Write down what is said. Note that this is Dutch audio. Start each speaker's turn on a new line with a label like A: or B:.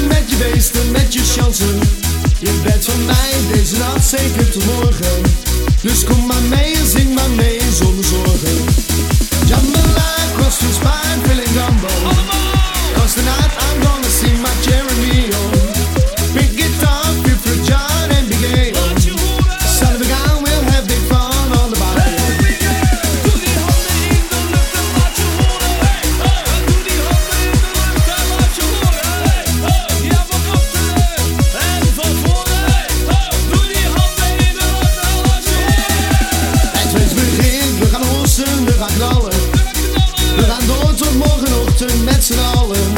A: met je beesten, met je chansen. Je bent van mij deze nacht, zeker te morgen. Dus kom maar mee en zing maar mee zonder zorgen. Jambalaya, cross to veel feeling. snallen